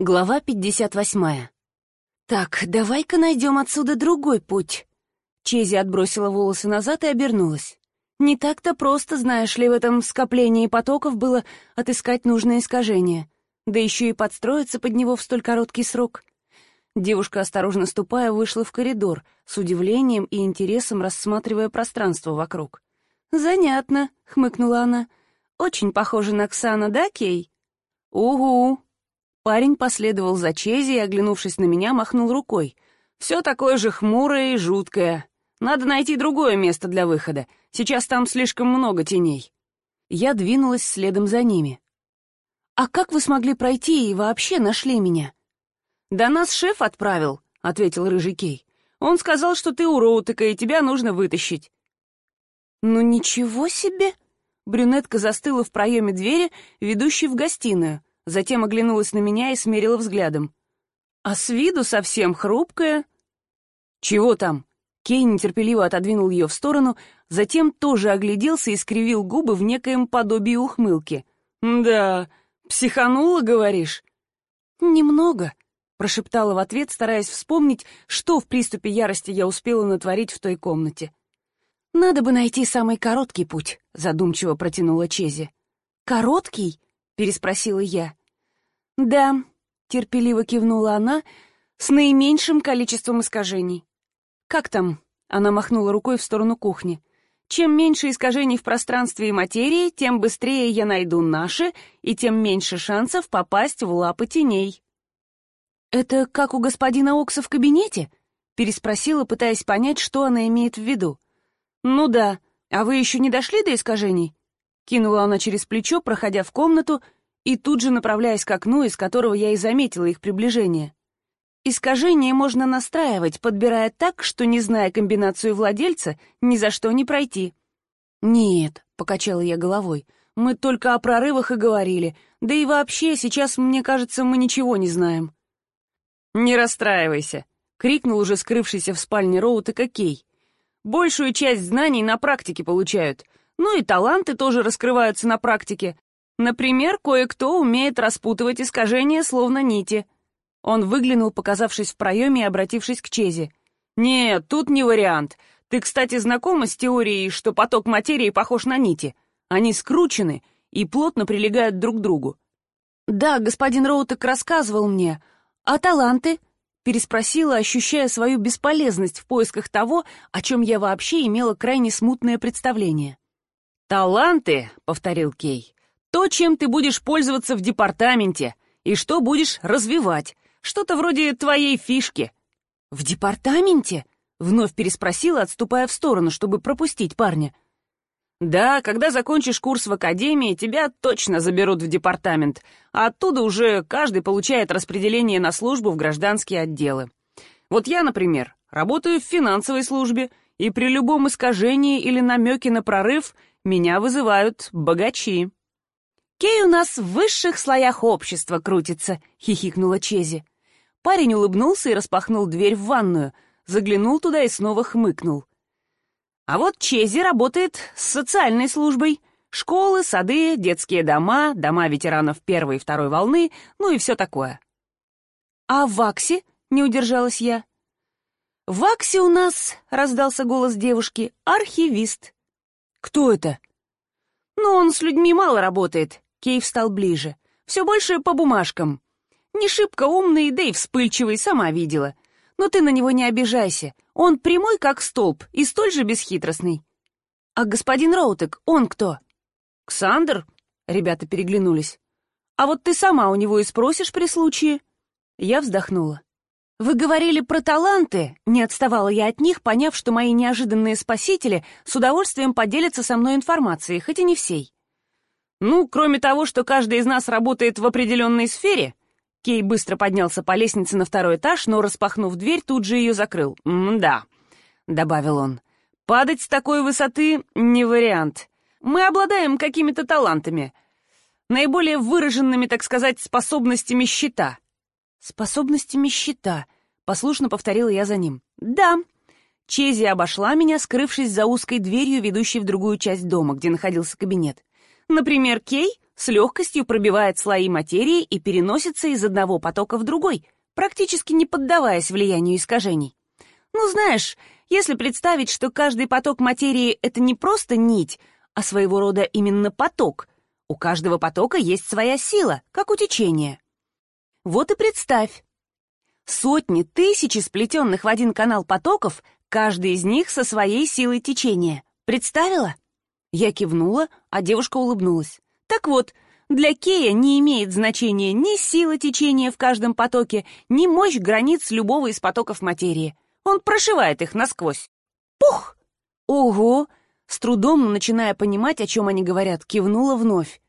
Глава 58. «Так, давай-ка найдем отсюда другой путь». Чези отбросила волосы назад и обернулась. Не так-то просто, знаешь ли, в этом скоплении потоков было отыскать нужное искажение, да еще и подстроиться под него в столь короткий срок. Девушка, осторожно ступая, вышла в коридор, с удивлением и интересом рассматривая пространство вокруг. «Занятно», — хмыкнула она. «Очень похоже на Ксана, да, Кей?» «Угу», Парень последовал за Чези и, оглянувшись на меня, махнул рукой. «Все такое же хмурое и жуткое. Надо найти другое место для выхода. Сейчас там слишком много теней». Я двинулась следом за ними. «А как вы смогли пройти и вообще нашли меня?» «Да нас шеф отправил», — ответил Рыжий Кей. «Он сказал, что ты уродка, и тебя нужно вытащить». «Ну ничего себе!» Брюнетка застыла в проеме двери, ведущей в гостиную затем оглянулась на меня и смерила взглядом. «А с виду совсем хрупкая». «Чего там?» Кей нетерпеливо отодвинул ее в сторону, затем тоже огляделся и скривил губы в некоем подобии ухмылки. «Да, психанула, говоришь?» «Немного», — прошептала в ответ, стараясь вспомнить, что в приступе ярости я успела натворить в той комнате. «Надо бы найти самый короткий путь», — задумчиво протянула Чези. «Короткий?» — переспросила я. «Да», — терпеливо кивнула она, с наименьшим количеством искажений. «Как там?» — она махнула рукой в сторону кухни. «Чем меньше искажений в пространстве и материи, тем быстрее я найду наши, и тем меньше шансов попасть в лапы теней». «Это как у господина Окса в кабинете?» — переспросила, пытаясь понять, что она имеет в виду. «Ну да. А вы еще не дошли до искажений?» Кинула она через плечо, проходя в комнату, — и тут же направляясь к окну, из которого я и заметила их приближение. Искажение можно настраивать, подбирая так, что, не зная комбинацию владельца, ни за что не пройти. «Нет», — покачала я головой, — «мы только о прорывах и говорили, да и вообще сейчас, мне кажется, мы ничего не знаем». «Не расстраивайся», — крикнул уже скрывшийся в спальне Роута Кей. «Большую часть знаний на практике получают, ну и таланты тоже раскрываются на практике, Например, кое-кто умеет распутывать искажения словно нити. Он выглянул, показавшись в проеме и обратившись к Чези. «Нет, тут не вариант. Ты, кстати, знакома с теорией, что поток материи похож на нити? Они скручены и плотно прилегают друг к другу». «Да, господин Роутек рассказывал мне. А таланты?» переспросила, ощущая свою бесполезность в поисках того, о чем я вообще имела крайне смутное представление. «Таланты», — повторил Кей, то, чем ты будешь пользоваться в департаменте, и что будешь развивать. Что-то вроде твоей фишки». «В департаменте?» — вновь переспросила, отступая в сторону, чтобы пропустить парня. «Да, когда закончишь курс в академии, тебя точно заберут в департамент, а оттуда уже каждый получает распределение на службу в гражданские отделы. Вот я, например, работаю в финансовой службе, и при любом искажении или намеке на прорыв меня вызывают богачи». «Кей у нас в высших слоях общества крутится», — хихикнула Чези. Парень улыбнулся и распахнул дверь в ванную, заглянул туда и снова хмыкнул. А вот Чези работает с социальной службой. Школы, сады, детские дома, дома ветеранов первой и второй волны, ну и все такое. «А в Ваксе?» — не удержалась я. «В Ваксе у нас», — раздался голос девушки, — «архивист». «Кто это?» «Ну, он с людьми мало работает. Кей встал ближе. «Все больше по бумажкам. Не шибко умный, да и вспыльчивый, сама видела. Но ты на него не обижайся. Он прямой, как столб, и столь же бесхитростный». «А господин Роутек, он кто?» «Ксандр?» — ребята переглянулись. «А вот ты сама у него и спросишь при случае». Я вздохнула. «Вы говорили про таланты?» Не отставала я от них, поняв, что мои неожиданные спасители с удовольствием поделятся со мной информацией, хоть и не всей. «Ну, кроме того, что каждый из нас работает в определенной сфере...» Кей быстро поднялся по лестнице на второй этаж, но, распахнув дверь, тут же ее закрыл. «М-да», — добавил он. «Падать с такой высоты — не вариант. Мы обладаем какими-то талантами, наиболее выраженными, так сказать, способностями щита». «Способностями щита», — послушно повторила я за ним. «Да». Чези обошла меня, скрывшись за узкой дверью, ведущей в другую часть дома, где находился кабинет. Например, Кей с легкостью пробивает слои материи и переносится из одного потока в другой, практически не поддаваясь влиянию искажений. Ну, знаешь, если представить, что каждый поток материи — это не просто нить, а своего рода именно поток, у каждого потока есть своя сила, как у течения. Вот и представь. Сотни, тысячи сплетенных в один канал потоков, каждый из них со своей силой течения. Представила? Я кивнула, а девушка улыбнулась. Так вот, для Кея не имеет значения ни сила течения в каждом потоке, ни мощь границ любого из потоков материи. Он прошивает их насквозь. Пух! Ого! С трудом, начиная понимать, о чем они говорят, кивнула вновь.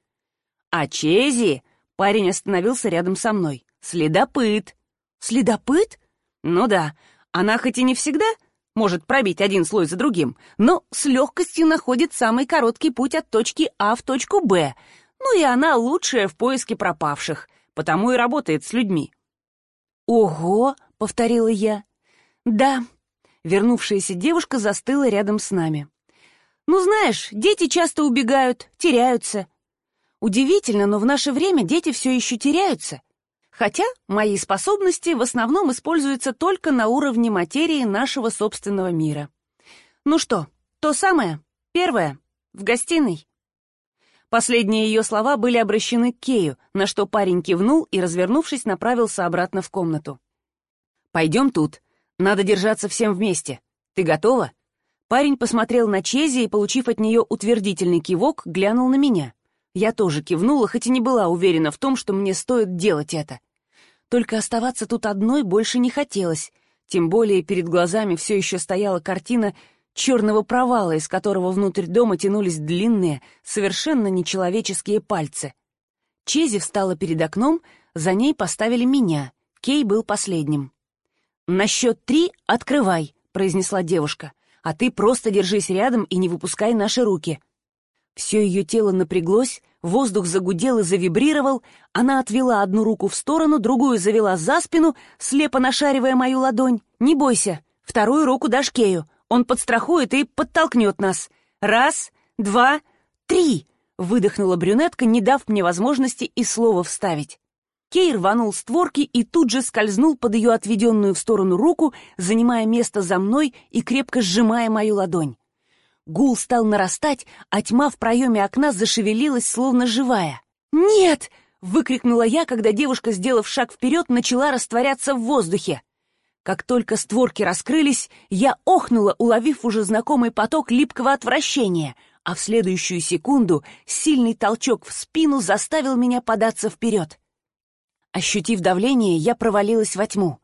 А Чези... Парень остановился рядом со мной. Следопыт. Следопыт? Ну да. Она хоть и не всегда может пробить один слой за другим, но с легкостью находит самый короткий путь от точки А в точку Б. Ну и она лучшая в поиске пропавших, потому и работает с людьми. «Ого!» — повторила я. «Да». Вернувшаяся девушка застыла рядом с нами. «Ну, знаешь, дети часто убегают, теряются. Удивительно, но в наше время дети все еще теряются. Хотя мои способности в основном используются только на уровне материи нашего собственного мира. Ну что, то самое, первое, в гостиной. Последние ее слова были обращены к Кею, на что парень кивнул и, развернувшись, направился обратно в комнату. «Пойдем тут», надо держаться всем вместе. Ты готова?» Парень посмотрел на Чези и, получив от нее утвердительный кивок, глянул на меня. Я тоже кивнула, хоть и не была уверена в том, что мне стоит делать это. Только оставаться тут одной больше не хотелось, тем более перед глазами все еще стояла картина черного провала, из которого внутрь дома тянулись длинные, совершенно нечеловеческие пальцы. Чези встала перед окном, за ней поставили меня, Кей был последним. «На счет три открывай», — произнесла девушка. «А ты просто держись рядом и не выпускай наши руки». Все ее тело напряглось, воздух загудел и завибрировал, она отвела одну руку в сторону, другую завела за спину, слепо нашаривая мою ладонь. «Не бойся, вторую руку дашь Кею, он подстрахует и подтолкнет нас. Раз, два, три!» — выдохнула брюнетка, не дав мне возможности и слова вставить. Кей рванул створки и тут же скользнул под ее отведенную в сторону руку, занимая место за мной и крепко сжимая мою ладонь. Гул стал нарастать, а тьма в проеме окна зашевелилась, словно живая. «Нет!» — выкрикнула я, когда девушка, сделав шаг вперед, начала растворяться в воздухе. Как только створки раскрылись, я охнула, уловив уже знакомый поток липкого отвращения, а в следующую секунду сильный толчок в спину заставил меня податься вперед. Ощутив давление, я провалилась во тьму.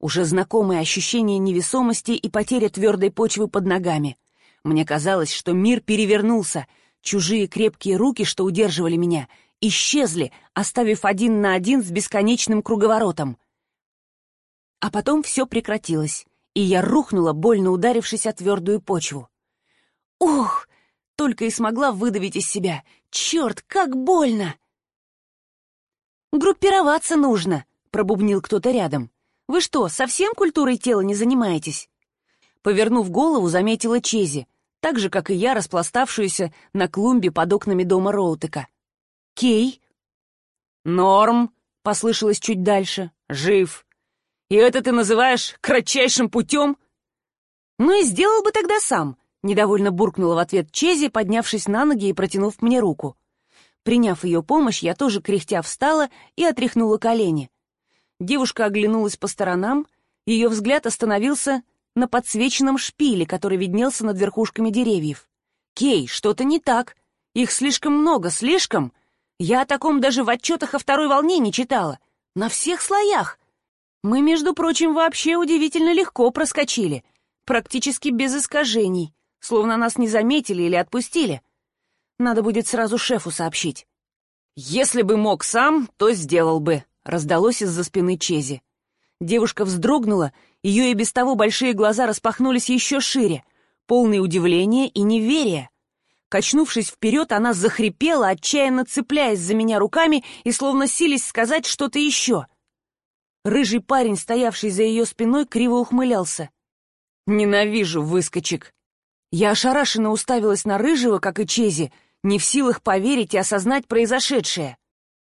Уже знакомые ощущения невесомости и потеря твердой почвы под ногами. Мне казалось, что мир перевернулся. Чужие крепкие руки, что удерживали меня, исчезли, оставив один на один с бесконечным круговоротом. А потом все прекратилось, и я рухнула, больно ударившись о твердую почву. «Ух!» — только и смогла выдавить из себя. «Черт, как больно!» «Группироваться нужно», — пробубнил кто-то рядом. «Вы что, совсем культурой тела не занимаетесь?» Повернув голову, заметила Чези, так же, как и я, распластавшуюся на клумбе под окнами дома Роутека. «Кей?» «Норм», — послышалось чуть дальше. «Жив. И это ты называешь кратчайшим путем?» «Ну и сделал бы тогда сам», — недовольно буркнула в ответ Чези, поднявшись на ноги и протянув мне руку. Приняв ее помощь, я тоже кряхтя встала и отряхнула колени. Девушка оглянулась по сторонам, ее взгляд остановился на подсвеченном шпиле, который виднелся над верхушками деревьев. «Кей, что-то не так. Их слишком много, слишком. Я о таком даже в отчетах о второй волне не читала. На всех слоях. Мы, между прочим, вообще удивительно легко проскочили, практически без искажений, словно нас не заметили или отпустили. Надо будет сразу шефу сообщить. «Если бы мог сам, то сделал бы», — раздалось из-за спины Чези. Девушка вздрогнула, ее и без того большие глаза распахнулись еще шире, полные удивления и неверия. Качнувшись вперед, она захрипела, отчаянно цепляясь за меня руками и словно сились сказать что-то еще. Рыжий парень, стоявший за ее спиной, криво ухмылялся. «Ненавижу выскочек!» Я ошарашенно уставилась на Рыжего, как и Чези, не в силах поверить и осознать произошедшее.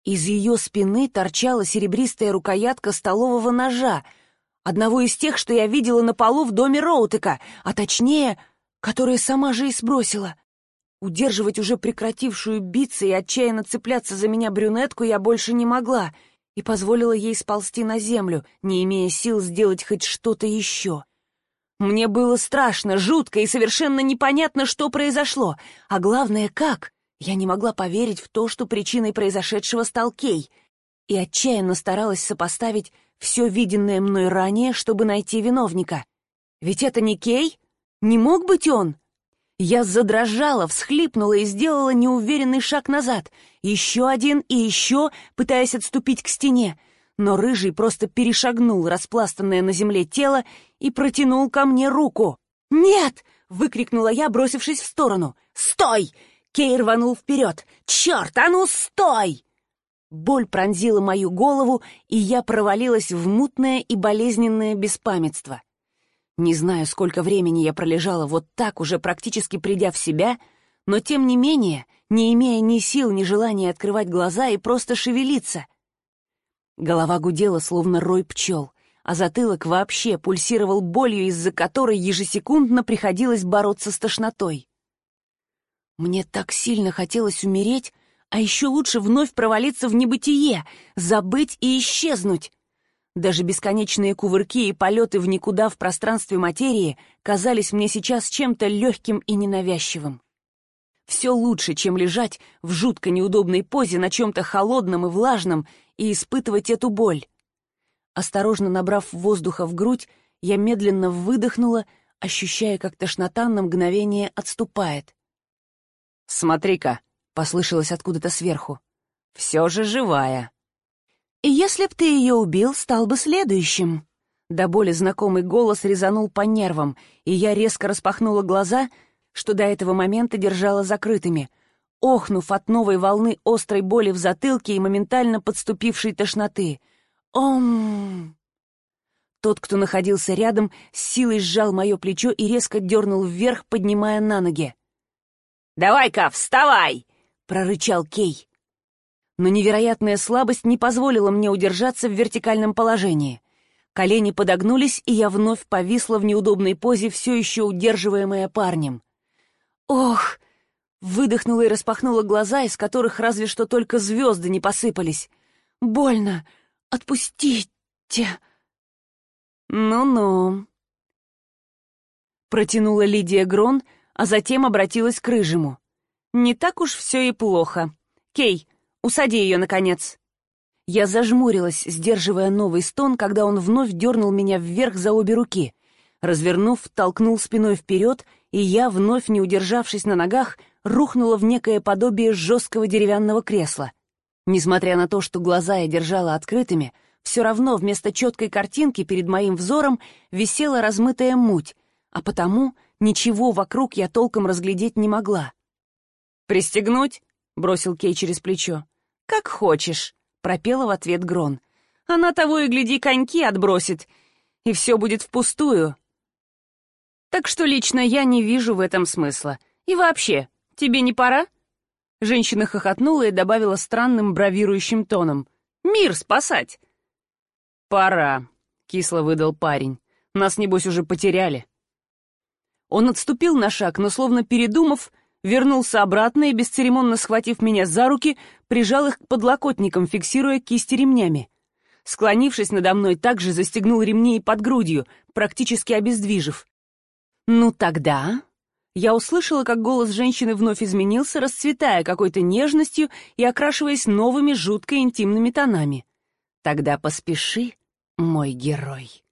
Из ее спины торчала серебристая рукоятка столового ножа, одного из тех, что я видела на полу в доме Роутека, а точнее, которые сама же и сбросила. Удерживать уже прекратившую биться и отчаянно цепляться за меня брюнетку я больше не могла и позволила ей сползти на землю, не имея сил сделать хоть что-то еще. Мне было страшно, жутко и совершенно непонятно, что произошло, а главное, как. Я не могла поверить в то, что причиной произошедшего стал Кей, и отчаянно старалась сопоставить все виденное мной ранее, чтобы найти виновника. Ведь это не Кей? Не мог быть он? Я задрожала, всхлипнула и сделала неуверенный шаг назад. Еще один и еще, пытаясь отступить к стене. Но Рыжий просто перешагнул распластанное на земле тело и протянул ко мне руку. «Нет!» — выкрикнула я, бросившись в сторону. «Стой!» — Кей рванул вперед. «Черт, а ну стой!» Боль пронзила мою голову, и я провалилась в мутное и болезненное беспамятство. Не знаю, сколько времени я пролежала вот так, уже практически придя в себя, но тем не менее, не имея ни сил, ни желания открывать глаза и просто шевелиться. Голова гудела, словно рой пчел, а затылок вообще пульсировал болью, из-за которой ежесекундно приходилось бороться с тошнотой. Мне так сильно хотелось умереть, а еще лучше вновь провалиться в небытие, забыть и исчезнуть. Даже бесконечные кувырки и полеты в никуда в пространстве материи казались мне сейчас чем-то легким и ненавязчивым. Все лучше, чем лежать в жутко неудобной позе на чем-то холодном и влажном и испытывать эту боль. Осторожно набрав воздуха в грудь, я медленно выдохнула, ощущая, как тошнота на мгновение отступает. «Смотри-ка», — послышалось откуда-то сверху, — «все же живая». И если б ты ее убил, стал бы следующим. До боли знакомый голос резанул по нервам, и я резко распахнула глаза, что до этого момента держала закрытыми, охнув от новой волны острой боли в затылке и моментально подступившей тошноты. «Ом!» Тот, кто находился рядом, с силой сжал мое плечо и резко дернул вверх, поднимая на ноги. «Давай-ка, вставай!» — прорычал Кей но невероятная слабость не позволила мне удержаться в вертикальном положении. Колени подогнулись, и я вновь повисла в неудобной позе, все еще удерживаемая парнем. «Ох!» — выдохнула и распахнула глаза, из которых разве что только звезды не посыпались. «Больно! Отпустите!» «Ну-ну!» Протянула Лидия Грон, а затем обратилась к Рыжему. «Не так уж все и плохо. Кей, Усади ее, наконец!» Я зажмурилась, сдерживая новый стон, когда он вновь дернул меня вверх за обе руки. Развернув, толкнул спиной вперед, и я, вновь не удержавшись на ногах, рухнула в некое подобие жесткого деревянного кресла. Несмотря на то, что глаза я держала открытыми, все равно вместо четкой картинки перед моим взором висела размытая муть, а потому ничего вокруг я толком разглядеть не могла. «Пристегнуть?» бросил Кей через плечо. «Как хочешь», — пропела в ответ Грон. «Она того и гляди коньки отбросит, и все будет впустую». «Так что лично я не вижу в этом смысла. И вообще, тебе не пора?» Женщина хохотнула и добавила странным бравирующим тоном. «Мир спасать!» «Пора», — кисло выдал парень. «Нас, небось, уже потеряли». Он отступил на шаг, но, словно передумав, вернулся обратно и, бесцеремонно схватив меня за руки, прижал их к подлокотникам, фиксируя кисти ремнями. Склонившись надо мной, также застегнул ремни и под грудью, практически обездвижив. «Ну тогда...» Я услышала, как голос женщины вновь изменился, расцветая какой-то нежностью и окрашиваясь новыми жутко интимными тонами. «Тогда поспеши, мой герой».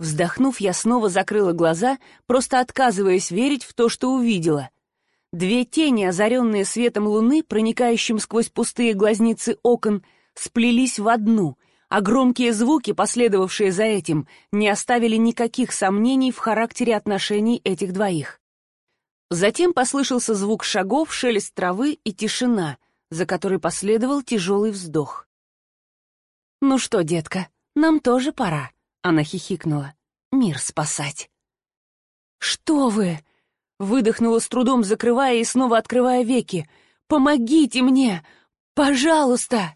Вздохнув, я снова закрыла глаза, просто отказываясь верить в то, что увидела — Две тени, озаренные светом луны, проникающим сквозь пустые глазницы окон, сплелись в одну, а громкие звуки, последовавшие за этим, не оставили никаких сомнений в характере отношений этих двоих. Затем послышался звук шагов, шелест травы и тишина, за которой последовал тяжелый вздох. «Ну что, детка, нам тоже пора», — она хихикнула. «Мир спасать». «Что вы?» Выдохнула с трудом, закрывая и снова открывая веки. «Помогите мне! Пожалуйста!»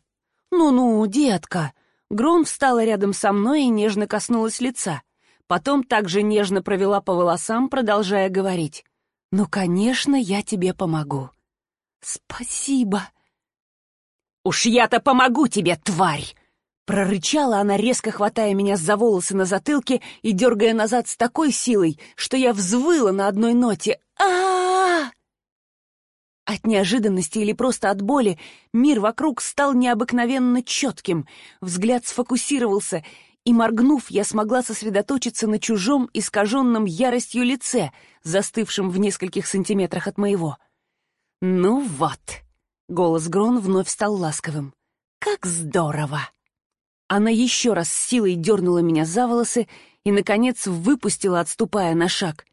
«Ну-ну, детка!» Грон встала рядом со мной и нежно коснулась лица. Потом также нежно провела по волосам, продолжая говорить. «Ну, конечно, я тебе помогу». «Спасибо!» «Уж я-то помогу тебе, тварь!» Прорычала она, резко хватая меня за волосы на затылке и дергая назад с такой силой, что я взвыла на одной ноте. а а, -а! От неожиданности или просто от боли мир вокруг стал необыкновенно четким, взгляд сфокусировался, и, моргнув, я смогла сосредоточиться на чужом, искаженном яростью лице, застывшем в нескольких сантиметрах от моего. «Ну вот!» — голос Грон вновь стал ласковым. «Как здорово!» Она еще раз с силой дернула меня за волосы и, наконец, выпустила, отступая на шаг.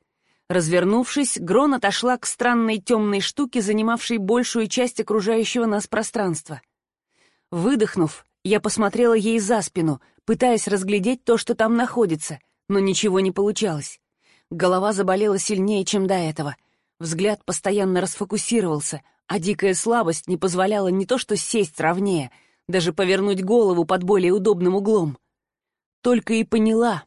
Развернувшись, Грон отошла к странной темной штуке, занимавшей большую часть окружающего нас пространства. Выдохнув, я посмотрела ей за спину, пытаясь разглядеть то, что там находится, но ничего не получалось. Голова заболела сильнее, чем до этого. Взгляд постоянно расфокусировался, а дикая слабость не позволяла не то что сесть ровнее — даже повернуть голову под более удобным углом. Только и поняла,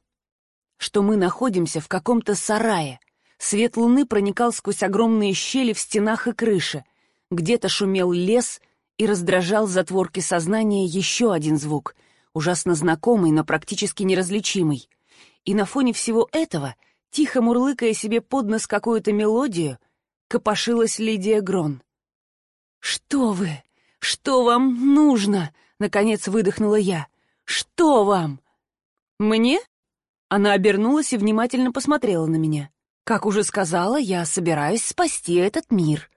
что мы находимся в каком-то сарае. Свет луны проникал сквозь огромные щели в стенах и крыше. Где-то шумел лес и раздражал затворки сознания еще один звук, ужасно знакомый, но практически неразличимый. И на фоне всего этого, тихо мурлыкая себе под нос какую-то мелодию, копошилась Лидия Грон. «Что вы? «Что вам нужно?» — наконец выдохнула я. «Что вам?» «Мне?» Она обернулась и внимательно посмотрела на меня. «Как уже сказала, я собираюсь спасти этот мир».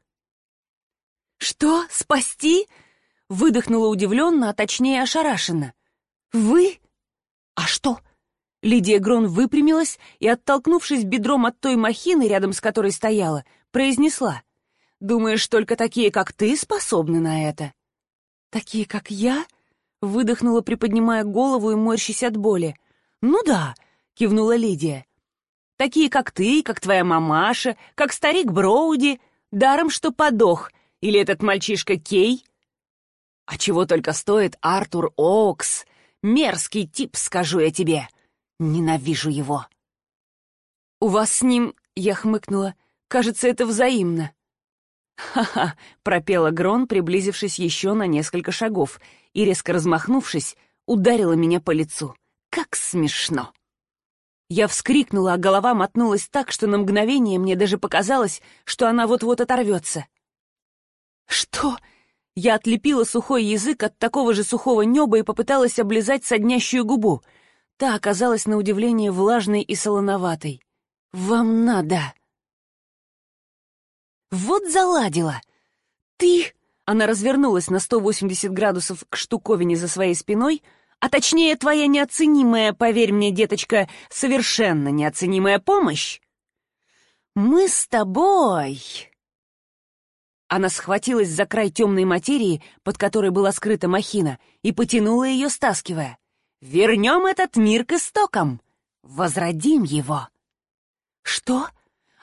«Что? Спасти?» — выдохнула удивленно, а точнее ошарашенно. «Вы? А что?» Лидия Грон выпрямилась и, оттолкнувшись бедром от той махины, рядом с которой стояла, произнесла. «Думаешь, только такие, как ты, способны на это?» «Такие, как я?» — выдохнула, приподнимая голову и морщась от боли. «Ну да», — кивнула Лидия. «Такие, как ты, как твоя мамаша, как старик Броуди, даром что подох, или этот мальчишка Кей. А чего только стоит Артур Окс, мерзкий тип, скажу я тебе. Ненавижу его». «У вас с ним...» — я хмыкнула. «Кажется, это взаимно». «Ха-ха!» — пропела Грон, приблизившись еще на несколько шагов, и, резко размахнувшись, ударила меня по лицу. «Как смешно!» Я вскрикнула, а голова мотнулась так, что на мгновение мне даже показалось, что она вот-вот оторвется. «Что?» Я отлепила сухой язык от такого же сухого неба и попыталась облизать соднящую губу. Та оказалась на удивление влажной и солоноватой. «Вам надо!» Вот заладила! Ты...» Она развернулась на 180 градусов к штуковине за своей спиной, а точнее твоя неоценимая, поверь мне, деточка, совершенно неоценимая помощь. «Мы с тобой...» Она схватилась за край темной материи, под которой была скрыта махина, и потянула ее, стаскивая. «Вернем этот мир к истокам! Возродим его!» «Что?»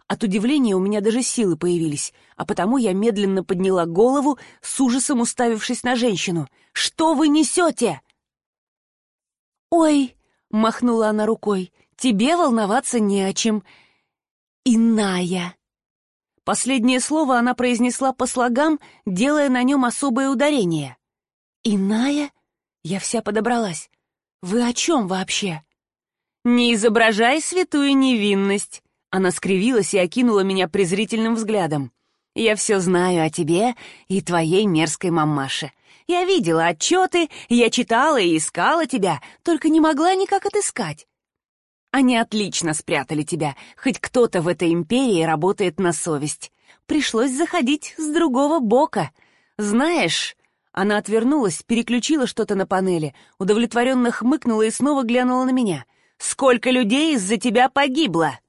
От удивления у меня даже силы появились, а потому я медленно подняла голову, с ужасом уставившись на женщину. «Что вы несете?» «Ой!» — махнула она рукой. «Тебе волноваться не о чем. Иная!» Последнее слово она произнесла по слогам, делая на нем особое ударение. «Иная?» Я вся подобралась. «Вы о чем вообще?» «Не изображай святую невинность!» Она скривилась и окинула меня презрительным взглядом. «Я все знаю о тебе и твоей мерзкой мамаше. Я видела отчеты, я читала и искала тебя, только не могла никак отыскать. Они отлично спрятали тебя, хоть кто-то в этой империи работает на совесть. Пришлось заходить с другого бока. Знаешь...» Она отвернулась, переключила что-то на панели, удовлетворенно хмыкнула и снова глянула на меня. «Сколько людей из-за тебя погибло!»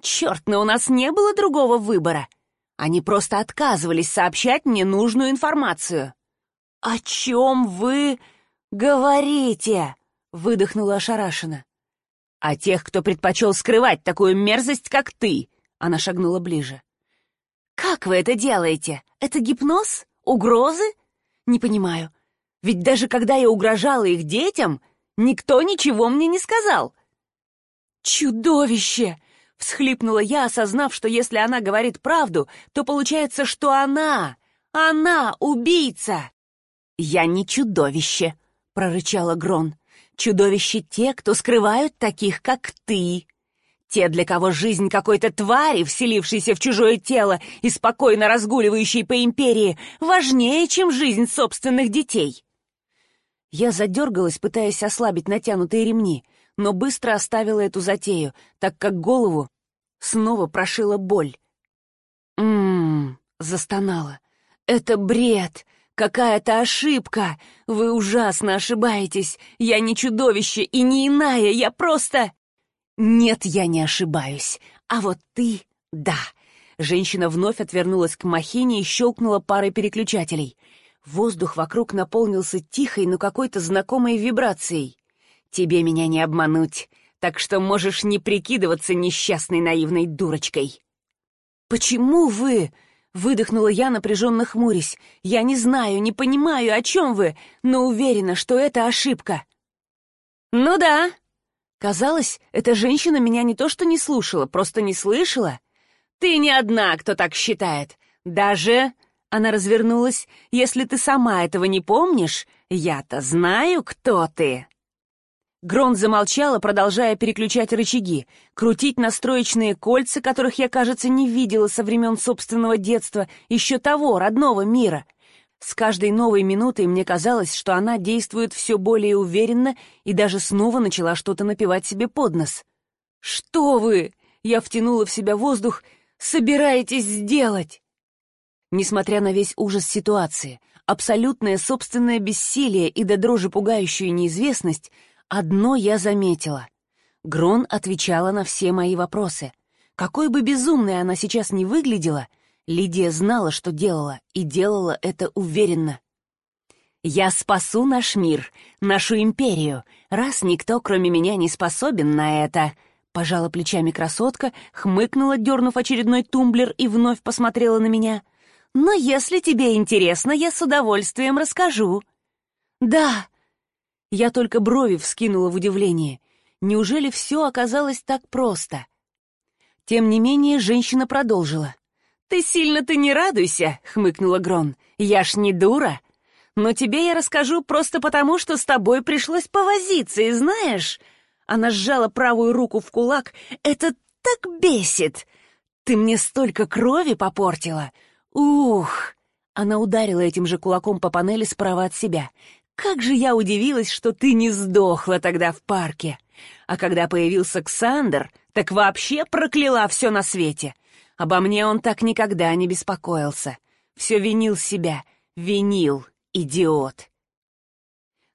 Черт, но у нас не было другого выбора. Они просто отказывались сообщать мне нужную информацию. «О чем вы говорите?» — выдохнула ошарашенно. «О тех, кто предпочел скрывать такую мерзость, как ты», Она шагнула ближе. «Как вы это делаете? Это гипноз? Угрозы? Не понимаю. Ведь даже когда я угрожала их детям, никто ничего мне не сказал». «Чудовище!» — всхлипнула я, осознав, что если она говорит правду, то получается, что она, она убийца. «Я не чудовище», — прорычала Грон. «Чудовище те, кто скрывают таких, как ты. Те, для кого жизнь какой-то твари, вселившейся в чужое тело и спокойно разгуливающей по империи, важнее, чем жизнь собственных детей. Я задергалась, пытаясь ослабить натянутые ремни, но быстро оставила эту затею, так как голову снова прошила боль. «М-м-м», застонала. «Это бред! Какая-то ошибка! Вы ужасно ошибаетесь! Я не чудовище и не иная, я просто...» «Нет, я не ошибаюсь. А вот ты — да». Женщина вновь отвернулась к махине и щелкнула парой переключателей. Воздух вокруг наполнился тихой, но какой-то знакомой вибрацией. «Тебе меня не обмануть, так что можешь не прикидываться несчастной наивной дурочкой». «Почему вы?» — выдохнула я, напряженно хмурясь. «Я не знаю, не понимаю, о чем вы, но уверена, что это ошибка». «Ну да», Казалось, эта женщина меня не то что не слушала, просто не слышала. «Ты не одна, кто так считает. Даже...» Она развернулась. «Если ты сама этого не помнишь, я-то знаю, кто ты». Грон замолчала, продолжая переключать рычаги, крутить настроечные кольца, которых я, кажется, не видела со времен собственного детства, еще того, родного мира — с каждой новой минутой мне казалось, что она действует все более уверенно и даже снова начала что-то напевать себе под нос. «Что вы?» — я втянула в себя воздух. «Собираетесь сделать?» Несмотря на весь ужас ситуации, абсолютное собственное бессилие и до дрожи пугающую неизвестность, одно я заметила. Грон отвечала на все мои вопросы. Какой бы безумной она сейчас не выглядела — Лидия знала, что делала, и делала это уверенно. «Я спасу наш мир, нашу империю, раз никто, кроме меня, не способен на это», Пожала плечами красотка, хмыкнула, дернув очередной тумблер, и вновь посмотрела на меня. «Но если тебе интересно, я с удовольствием расскажу». «Да». Я только брови вскинула в удивлении. Неужели все оказалось так просто? Тем не менее, женщина продолжила. «Ты сильно-то не радуйся», — хмыкнула Грон. «Я ж не дура. Но тебе я расскажу просто потому, что с тобой пришлось повозиться, и знаешь...» Она сжала правую руку в кулак. «Это так бесит! Ты мне столько крови попортила! Ух!» Она ударила этим же кулаком по панели справа от себя. «Как же я удивилась, что ты не сдохла тогда в парке! А когда появился Ксандр, так вообще прокляла все на свете!» Обо мне он так никогда не беспокоился. Все винил себя. Винил, идиот.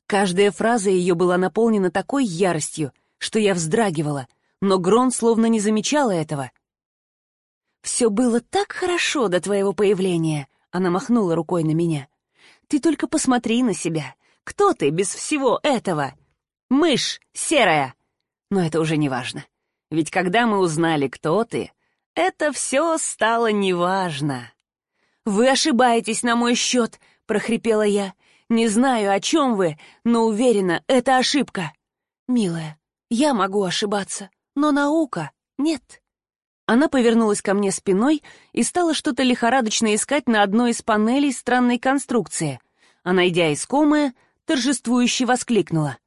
Каждая фраза ее была наполнена такой яростью, что я вздрагивала, но Грон словно не замечала этого. «Все было так хорошо до твоего появления», — она махнула рукой на меня. «Ты только посмотри на себя. Кто ты без всего этого? Мышь серая!» Но это уже не важно. Ведь когда мы узнали, кто ты, это все стало неважно. «Вы ошибаетесь на мой счет», — прохрипела я. «Не знаю, о чем вы, но уверена, это ошибка». «Милая, я могу ошибаться, но наука нет». Она повернулась ко мне спиной и стала что-то лихорадочно искать на одной из панелей странной конструкции. А найдя искомое, торжествующе воскликнула.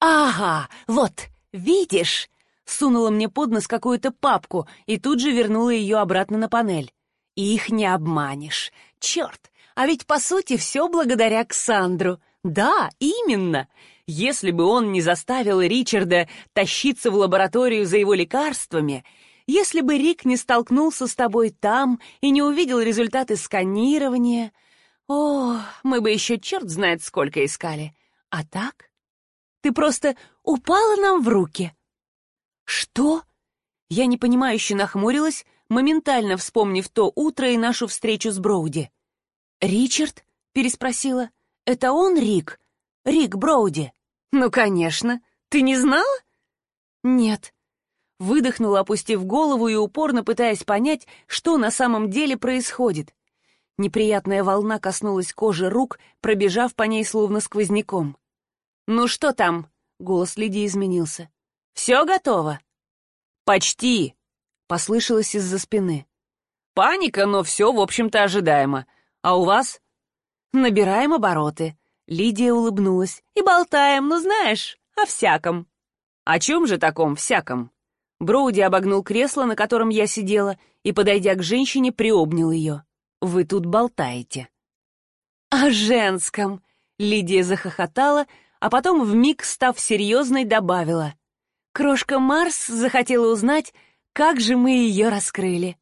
«Ага, вот, видишь, сунула мне под нос какую-то папку и тут же вернула ее обратно на панель. Их не обманешь. Черт, а ведь по сути все благодаря Ксандру. Да, именно. Если бы он не заставил Ричарда тащиться в лабораторию за его лекарствами, если бы Рик не столкнулся с тобой там и не увидел результаты сканирования... О, мы бы еще черт знает сколько искали. А так? Ты просто упала нам в руки. «Что?» Я непонимающе нахмурилась, моментально вспомнив то утро и нашу встречу с Броуди. «Ричард?» — переспросила. «Это он, Рик? Рик Броуди?» «Ну, конечно. Ты не знала?» «Нет». Выдохнула, опустив голову и упорно пытаясь понять, что на самом деле происходит. Неприятная волна коснулась кожи рук, пробежав по ней словно сквозняком. «Ну что там?» — голос Лидии изменился. «Все готово?» «Почти!» — послышалось из-за спины. «Паника, но все, в общем-то, ожидаемо. А у вас?» «Набираем обороты». Лидия улыбнулась. «И болтаем, ну знаешь, о всяком». «О чем же таком всяком?» Броуди обогнул кресло, на котором я сидела, и, подойдя к женщине, приобнял ее. «Вы тут болтаете». «О женском!» Лидия захохотала, а потом, вмиг став серьезной, добавила. «Крошка Марс захотела узнать, как же мы ее раскрыли».